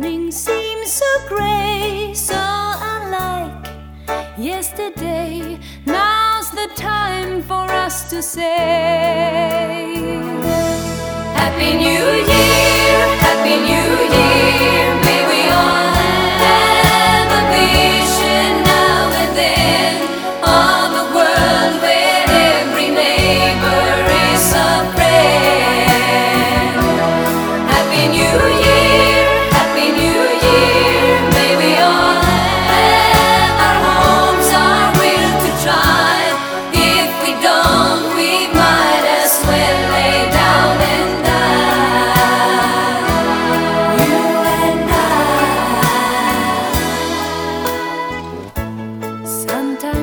morning seems so gray, so unlike yesterday. Now's the time for us to say, Happy New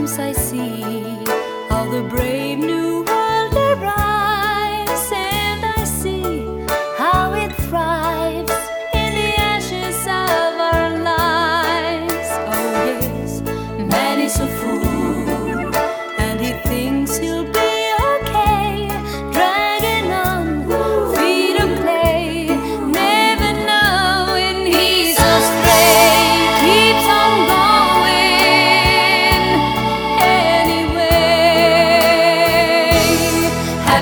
世事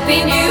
happiness.